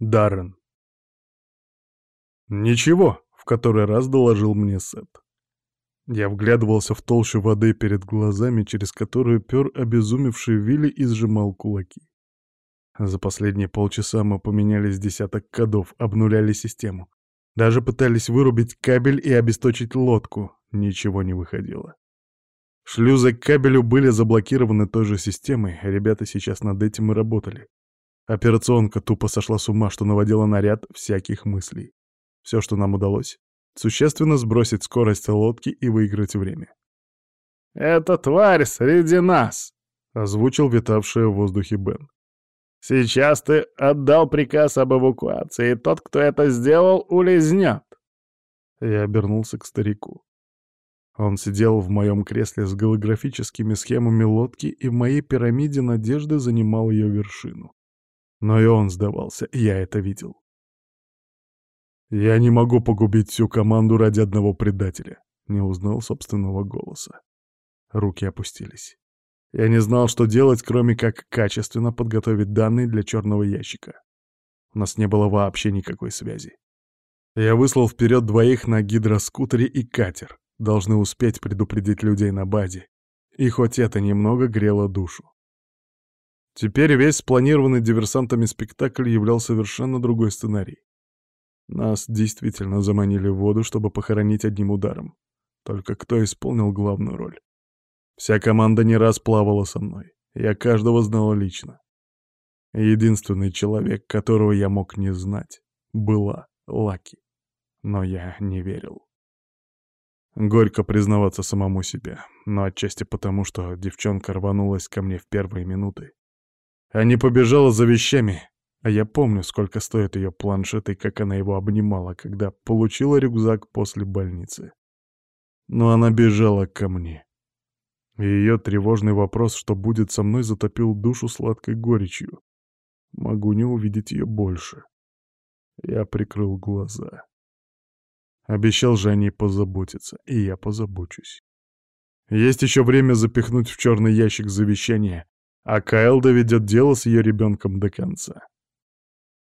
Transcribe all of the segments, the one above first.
Даррен. «Ничего», — в который раз доложил мне Сет. Я вглядывался в толщу воды перед глазами, через которую пер обезумевший Вилли и сжимал кулаки. За последние полчаса мы поменялись десяток кодов, обнуляли систему. Даже пытались вырубить кабель и обесточить лодку. Ничего не выходило. Шлюзы к кабелю были заблокированы той же системой, ребята сейчас над этим и работали. Операционка тупо сошла с ума, что наводила на ряд всяких мыслей. Все, что нам удалось, существенно сбросить скорость лодки и выиграть время. «Это тварь среди нас!» — озвучил витавший в воздухе Бен. «Сейчас ты отдал приказ об эвакуации, и тот, кто это сделал, улизнет!» Я обернулся к старику. Он сидел в моем кресле с голографическими схемами лодки и в моей пирамиде надежды занимал ее вершину. Но и он сдавался, я это видел. «Я не могу погубить всю команду ради одного предателя», — не узнал собственного голоса. Руки опустились. Я не знал, что делать, кроме как качественно подготовить данные для черного ящика. У нас не было вообще никакой связи. Я выслал вперед двоих на гидроскутере и катер должны успеть предупредить людей на базе. И хоть это немного грело душу. Теперь весь спланированный диверсантами спектакль являл совершенно другой сценарий. Нас действительно заманили в воду, чтобы похоронить одним ударом. Только кто исполнил главную роль? Вся команда не раз плавала со мной. Я каждого знала лично. Единственный человек, которого я мог не знать, была Лаки. Но я не верил. Горько признаваться самому себе, но отчасти потому, что девчонка рванулась ко мне в первые минуты. А не побежала за вещами, а я помню, сколько стоит ее планшет и как она его обнимала, когда получила рюкзак после больницы. Но она бежала ко мне. И ее тревожный вопрос, что будет со мной, затопил душу сладкой горечью. Могу не увидеть ее больше. Я прикрыл глаза. Обещал же о ней позаботиться, и я позабочусь. Есть еще время запихнуть в черный ящик завещание, а Кайл доведет дело с ее ребенком до конца.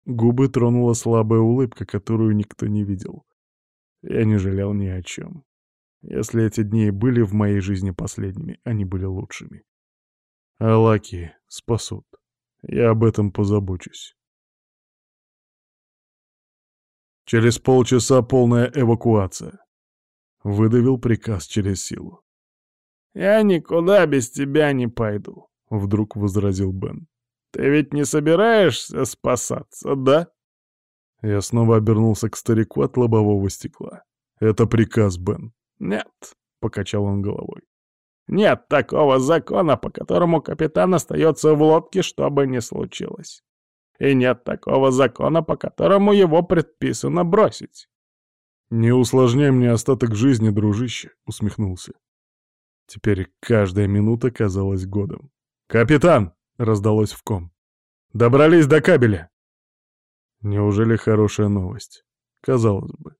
Губы тронула слабая улыбка, которую никто не видел. Я не жалел ни о чем. Если эти дни были в моей жизни последними, они были лучшими. А Лаки спасут. Я об этом позабочусь. Через полчаса полная эвакуация. Выдавил приказ через силу. «Я никуда без тебя не пойду», — вдруг возразил Бен. «Ты ведь не собираешься спасаться, да?» Я снова обернулся к старику от лобового стекла. «Это приказ, Бен». «Нет», — покачал он головой. «Нет такого закона, по которому капитан остается в лодке, что бы ни случилось и нет такого закона, по которому его предписано бросить. «Не усложняй мне остаток жизни, дружище», — усмехнулся. Теперь каждая минута казалась годом. «Капитан!» — раздалось в ком. «Добрались до кабеля!» Неужели хорошая новость? Казалось бы.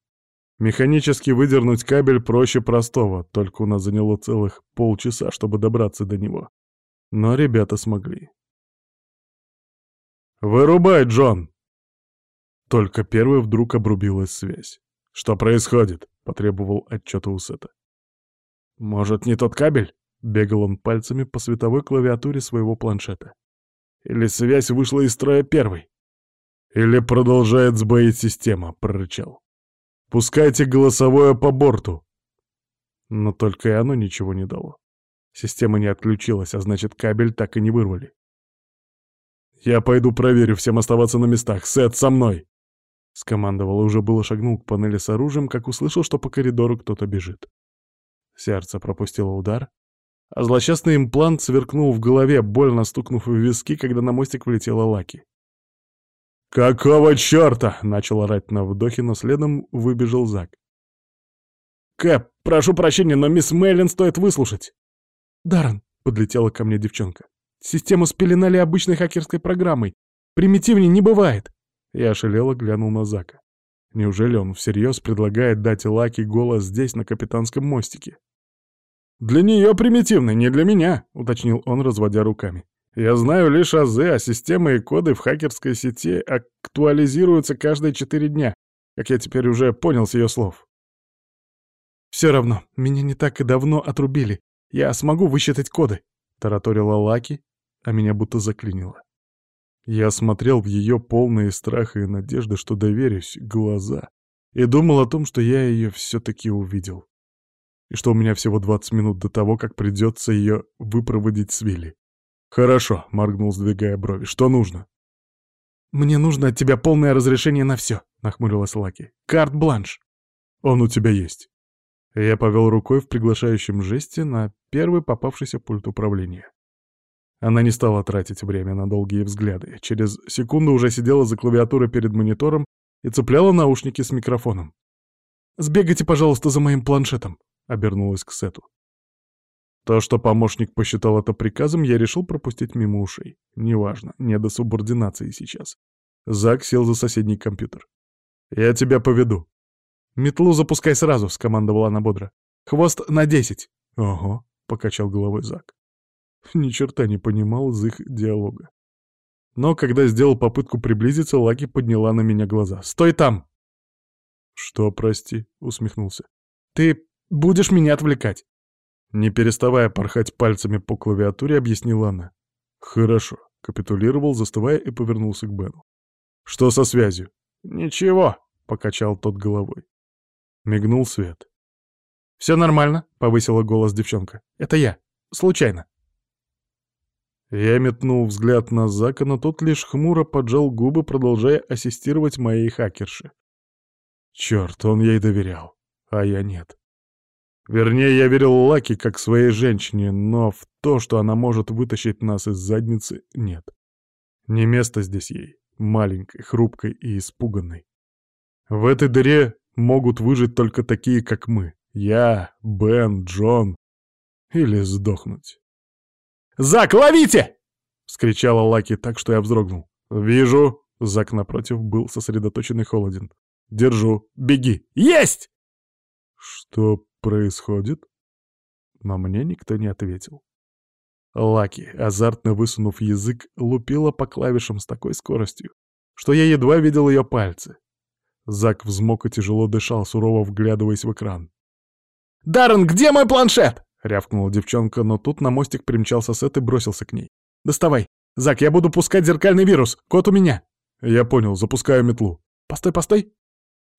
Механически выдернуть кабель проще простого, только у нас заняло целых полчаса, чтобы добраться до него. Но ребята смогли. «Вырубай, Джон!» Только первый вдруг обрубилась связь. «Что происходит?» — потребовал отчета у Сета. «Может, не тот кабель?» — бегал он пальцами по световой клавиатуре своего планшета. «Или связь вышла из строя первой?» «Или продолжает сбоить система», — прорычал. «Пускайте голосовое по борту!» Но только и оно ничего не дало. Система не отключилась, а значит, кабель так и не вырвали. «Я пойду проверю, всем оставаться на местах. Сет, со мной!» Скомандовал и уже было шагнул к панели с оружием, как услышал, что по коридору кто-то бежит. Сердце пропустило удар, злосчастный имплант сверкнул в голове, больно стукнув в виски, когда на мостик влетела Лаки. «Какого черта?» — начал орать на вдохе, но следом выбежал Зак. «Кэп, прошу прощения, но мисс Мейлин стоит выслушать!» «Даррен!» — подлетела ко мне девчонка. Систему спеленали обычной хакерской программой. Примитивнее не бывает. Я ошалело глянул на Зака. Неужели он всерьез предлагает дать Лаки голос здесь, на капитанском мостике? «Для нее примитивно, не для меня», — уточнил он, разводя руками. Я знаю лишь азы, а системы и коды в хакерской сети актуализируются каждые четыре дня, как я теперь уже понял с ее слов. «Все равно, меня не так и давно отрубили. Я смогу высчитать коды», — тараторила Лаки, а меня будто заклинило. Я смотрел в ее полные страха и надежды, что доверюсь, глаза, и думал о том, что я ее все-таки увидел. И что у меня всего 20 минут до того, как придется ее выпроводить с Вилли. «Хорошо», — моргнул, сдвигая брови. «Что нужно?» «Мне нужно от тебя полное разрешение на все», — нахмурилась Лаки. «Карт-бланш». «Он у тебя есть». Я повел рукой в приглашающем жесте на первый попавшийся пульт управления. Она не стала тратить время на долгие взгляды. Через секунду уже сидела за клавиатурой перед монитором и цепляла наушники с микрофоном. «Сбегайте, пожалуйста, за моим планшетом», — обернулась к Сету. То, что помощник посчитал это приказом, я решил пропустить мимо ушей. Неважно, не до субординации сейчас. Зак сел за соседний компьютер. «Я тебя поведу», «Метлу запускай сразу», — скомандовала она бодро. «Хвост на десять». «Ого», — покачал головой Зак. Ни черта не понимал из их диалога. Но когда сделал попытку приблизиться, Лаки подняла на меня глаза. «Стой там!» «Что, прости?» — усмехнулся. «Ты будешь меня отвлекать?» Не переставая порхать пальцами по клавиатуре, объяснила она. «Хорошо», — капитулировал, застывая и повернулся к Бену. «Что со связью?» «Ничего», — покачал тот головой. Мигнул свет. «Все нормально», — повысила голос девчонка. «Это я. Случайно». Я метнул взгляд на Зака, но тот лишь хмуро поджал губы, продолжая ассистировать моей хакерше. Черт, он ей доверял, а я нет. Вернее, я верил Лаки как своей женщине, но в то, что она может вытащить нас из задницы, нет. Не место здесь ей, маленькой, хрупкой и испуганной. В этой дыре могут выжить только такие, как мы. Я, Бен, Джон. Или сдохнуть. «Зак, ловите!» — вскричала Лаки так, что я вздрогнул. «Вижу!» — Зак напротив был сосредоточен и холоден. «Держу! Беги!» «Есть!» «Что происходит?» Но мне никто не ответил. Лаки, азартно высунув язык, лупила по клавишам с такой скоростью, что я едва видел ее пальцы. Зак взмок и тяжело дышал, сурово вглядываясь в экран. «Даррен, где мой планшет?» — рявкнула девчонка, но тут на мостик примчался Сет и бросился к ней. «Доставай! Зак, я буду пускать зеркальный вирус! Кот у меня!» «Я понял, запускаю метлу». «Постой, постой!»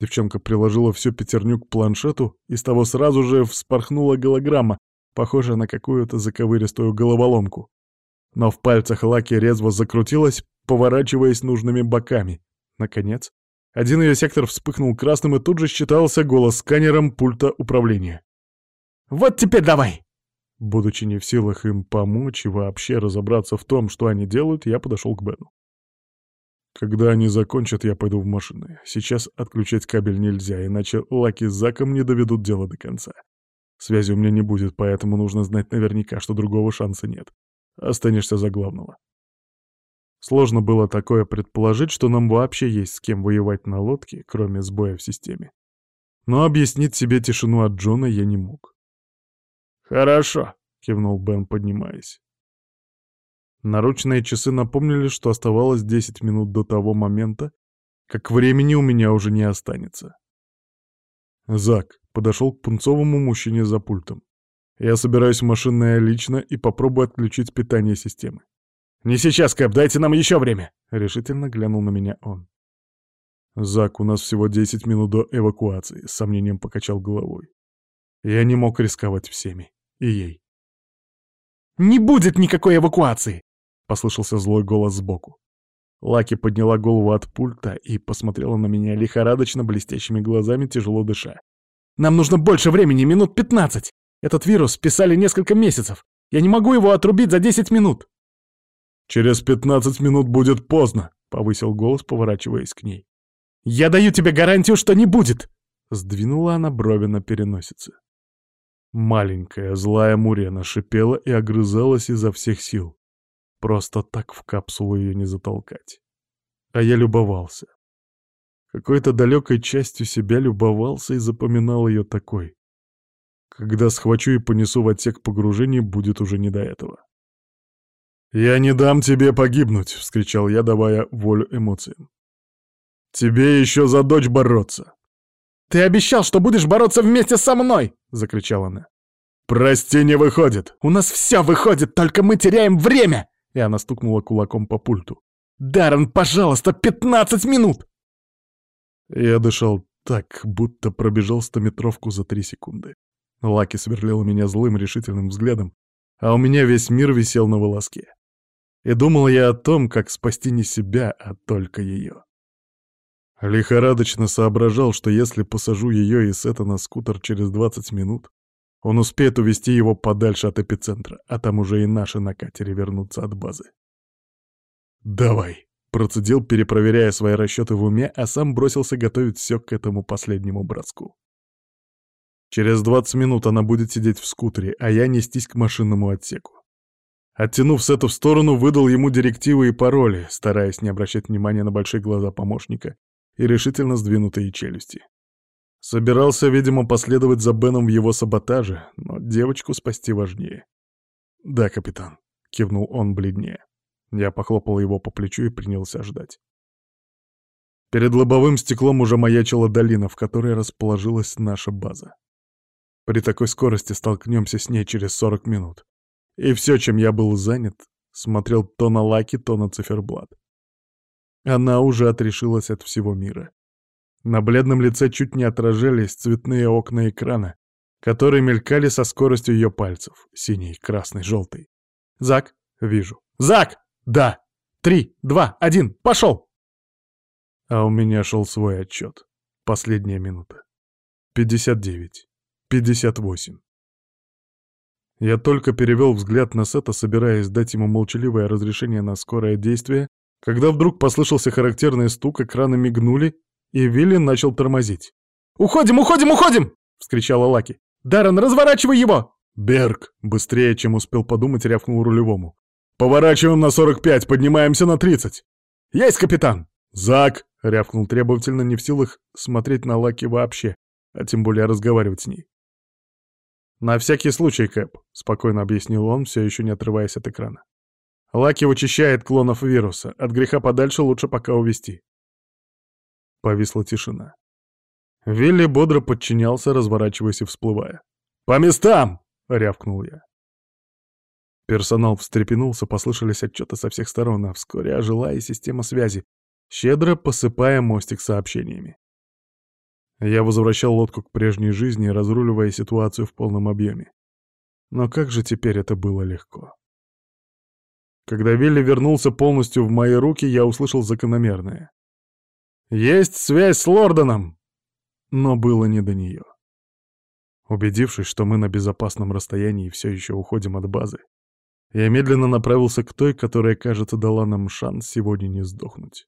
Девчонка приложила всю пятерню к планшету, и с того сразу же вспорхнула голограмма, похожая на какую-то заковыристую головоломку. Но в пальцах Лаки резво закрутилась, поворачиваясь нужными боками. Наконец, один ее сектор вспыхнул красным, и тут же считался голос сканером пульта управления. «Вот теперь давай!» Будучи не в силах им помочь и вообще разобраться в том, что они делают, я подошел к Бену. Когда они закончат, я пойду в машины. Сейчас отключать кабель нельзя, иначе Лаки с Заком не доведут дело до конца. Связи у меня не будет, поэтому нужно знать наверняка, что другого шанса нет. Останешься за главного. Сложно было такое предположить, что нам вообще есть с кем воевать на лодке, кроме сбоя в системе. Но объяснить себе тишину от Джона я не мог. «Хорошо», — кивнул Бен, поднимаясь. Наручные часы напомнили, что оставалось 10 минут до того момента, как времени у меня уже не останется. Зак подошел к пунцовому мужчине за пультом. Я собираюсь в машинное лично и попробую отключить питание системы. «Не сейчас, Кэп, дайте нам еще время!» — решительно глянул на меня он. «Зак, у нас всего 10 минут до эвакуации», — с сомнением покачал головой. Я не мог рисковать всеми. И ей. «Не будет никакой эвакуации!» — послышался злой голос сбоку. Лаки подняла голову от пульта и посмотрела на меня лихорадочно блестящими глазами, тяжело дыша. «Нам нужно больше времени, минут пятнадцать! Этот вирус писали несколько месяцев! Я не могу его отрубить за десять минут!» «Через пятнадцать минут будет поздно», — повысил голос, поворачиваясь к ней. «Я даю тебе гарантию, что не будет!» Сдвинула она брови на переносице. Маленькая злая Мурена шипела и огрызалась изо всех сил. Просто так в капсулу ее не затолкать. А я любовался. Какой-то далекой частью себя любовался и запоминал ее такой. Когда схвачу и понесу в отсек погружения, будет уже не до этого. «Я не дам тебе погибнуть!» — вскричал я, давая волю эмоциям. «Тебе еще за дочь бороться!» «Ты обещал, что будешь бороться вместе со мной!» — закричала она. «Прости, не выходит!» «У нас все выходит, только мы теряем время!» И она стукнула кулаком по пульту. «Даррен, пожалуйста, пятнадцать минут!» Я дышал так, будто пробежал стометровку за три секунды. Лаки сверлила меня злым решительным взглядом, а у меня весь мир висел на волоске. И думал я о том, как спасти не себя, а только ее. Лихорадочно соображал, что если посажу ее и Сета на скутер через 20 минут, он успеет увести его подальше от эпицентра, а там уже и наши на катере вернутся от базы. «Давай!» — процедил, перепроверяя свои расчеты в уме, а сам бросился готовить все к этому последнему броску. Через 20 минут она будет сидеть в скутере, а я нестись к машинному отсеку. Оттянув Сета в сторону, выдал ему директивы и пароли, стараясь не обращать внимания на большие глаза помощника и решительно сдвинутые челюсти. Собирался, видимо, последовать за Беном в его саботаже, но девочку спасти важнее. «Да, капитан», — кивнул он бледнее. Я похлопал его по плечу и принялся ждать. Перед лобовым стеклом уже маячила долина, в которой расположилась наша база. При такой скорости столкнемся с ней через 40 минут. И все, чем я был занят, смотрел то на Лаки, то на циферблат. Она уже отрешилась от всего мира. На бледном лице чуть не отражались цветные окна экрана, которые мелькали со скоростью ее пальцев. Синий, красный, желтый. «Зак?» «Вижу». «Зак!» «Да!» «Три, два, один, пошел!» А у меня шел свой отчет. Последняя минута. Пятьдесят девять. Пятьдесят восемь. Я только перевел взгляд на Сета, собираясь дать ему молчаливое разрешение на скорое действие, когда вдруг послышался характерный стук, экраны мигнули, и Вилли начал тормозить. «Уходим, уходим, уходим!» — вскричала Лаки. «Даррен, разворачивай его!» «Берг!» — быстрее, чем успел подумать, рявкнул рулевому. «Поворачиваем на 45, поднимаемся на 30!» «Есть, капитан!» «Зак!» — рявкнул требовательно, не в силах смотреть на Лаки вообще, а тем более разговаривать с ней. «На всякий случай, Кэп», — спокойно объяснил он, все еще не отрываясь от экрана. «Лаки вычищает клонов вируса. От греха подальше лучше пока увести». Повисла тишина. Вилли бодро подчинялся, разворачиваясь и всплывая. «По местам!» — рявкнул я. Персонал встрепенулся, послышались отчеты со всех сторон, а вскоре ожила и система связи, щедро посыпая мостик сообщениями. Я возвращал лодку к прежней жизни, разруливая ситуацию в полном объеме. Но как же теперь это было легко. Когда Вилли вернулся полностью в мои руки, я услышал закономерное. «Есть связь с Лордоном!» Но было не до нее. Убедившись, что мы на безопасном расстоянии и все еще уходим от базы, я медленно направился к той, которая, кажется, дала нам шанс сегодня не сдохнуть.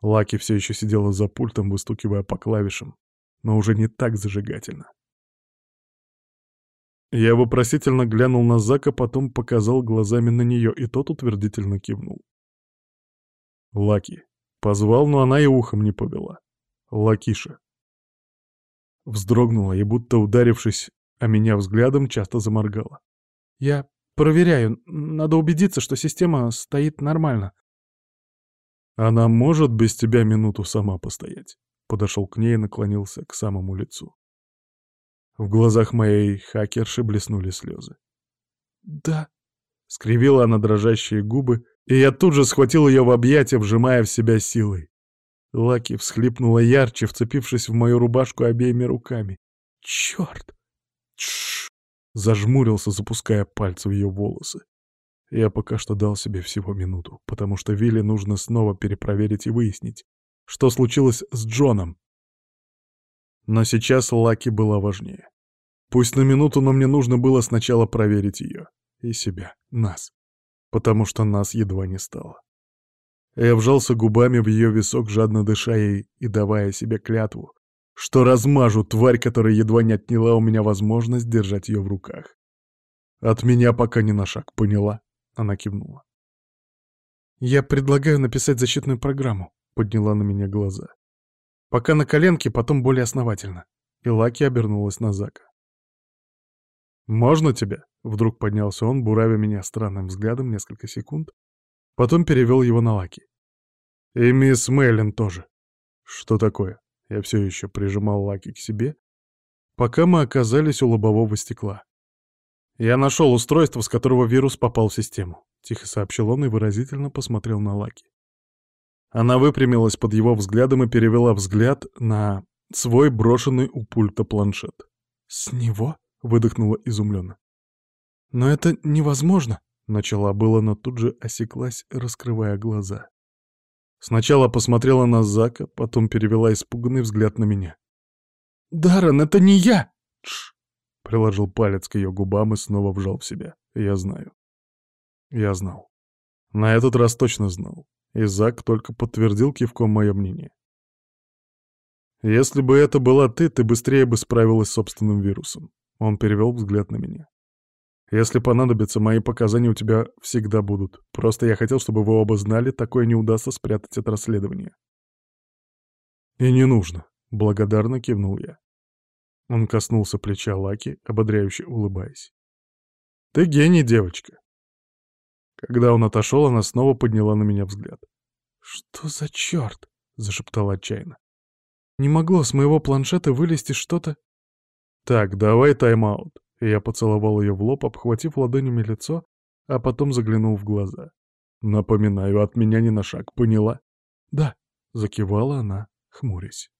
Лаки все еще сидела за пультом, выстукивая по клавишам, но уже не так зажигательно. Я вопросительно глянул на Зака, потом показал глазами на нее, и тот утвердительно кивнул. Лаки. Позвал, но она и ухом не повела. Лакиша. Вздрогнула и, будто ударившись о меня взглядом, часто заморгала. «Я проверяю. Надо убедиться, что система стоит нормально. «Она может без тебя минуту сама постоять?» Подошел к ней и наклонился к самому лицу. В глазах моей хакерши блеснули слезы. «Да», — скривила она дрожащие губы, и я тут же схватил ее в объятия, вжимая в себя силой. Лаки всхлипнула ярче, вцепившись в мою рубашку обеими руками. «Черт!» Тш! Зажмурился, запуская пальцы в ее волосы. Я пока что дал себе всего минуту, потому что Вилли нужно снова перепроверить и выяснить, что случилось с Джоном. Но сейчас Лаки была важнее. Пусть на минуту, но мне нужно было сначала проверить ее. И себя, нас. Потому что нас едва не стало. Я вжался губами в ее висок, жадно дыша ей и давая себе клятву, что размажу тварь, которая едва не отняла у меня возможность держать ее в руках. От меня пока не на шаг, поняла? Она кивнула. «Я предлагаю написать защитную программу», — подняла на меня глаза. «Пока на коленке, потом более основательно». И Лаки обернулась на Зака. «Можно тебя?» — Вдруг поднялся он, буравя меня странным взглядом несколько секунд, потом перевел его на Лаки. И мисс Мейлин тоже. Что такое? Я все еще прижимал Лаки к себе, пока мы оказались у лобового стекла. «Я нашел устройство, с которого вирус попал в систему», — тихо сообщил он и выразительно посмотрел на Лаки. Она выпрямилась под его взглядом и перевела взгляд на свой брошенный у пульта планшет. «С него?» — выдохнула изумленно. «Но это невозможно!» — начала было, но тут же осеклась, раскрывая глаза. Сначала посмотрела на Зака, потом перевела испуганный взгляд на меня. «Даррен, это не я!» Тш! Приложил палец к ее губам и снова вжал в себя. Я знаю. Я знал. На этот раз точно знал. И Зак только подтвердил кивком мое мнение. «Если бы это была ты, ты быстрее бы справилась с собственным вирусом». Он перевел взгляд на меня. «Если понадобится, мои показания у тебя всегда будут. Просто я хотел, чтобы вы оба знали, такое не удастся спрятать от расследования». «И не нужно», — благодарно кивнул я. Он коснулся плеча Лаки, ободряюще улыбаясь. «Ты гений, девочка!» Когда он отошел, она снова подняла на меня взгляд. «Что за черт?» — зашептала отчаянно. «Не могло с моего планшета вылезти что-то...» «Так, давай тайм-аут». Я поцеловал ее в лоб, обхватив ладонями лицо, а потом заглянул в глаза. «Напоминаю, от меня ни на шаг, поняла?» «Да», — закивала она, хмурясь.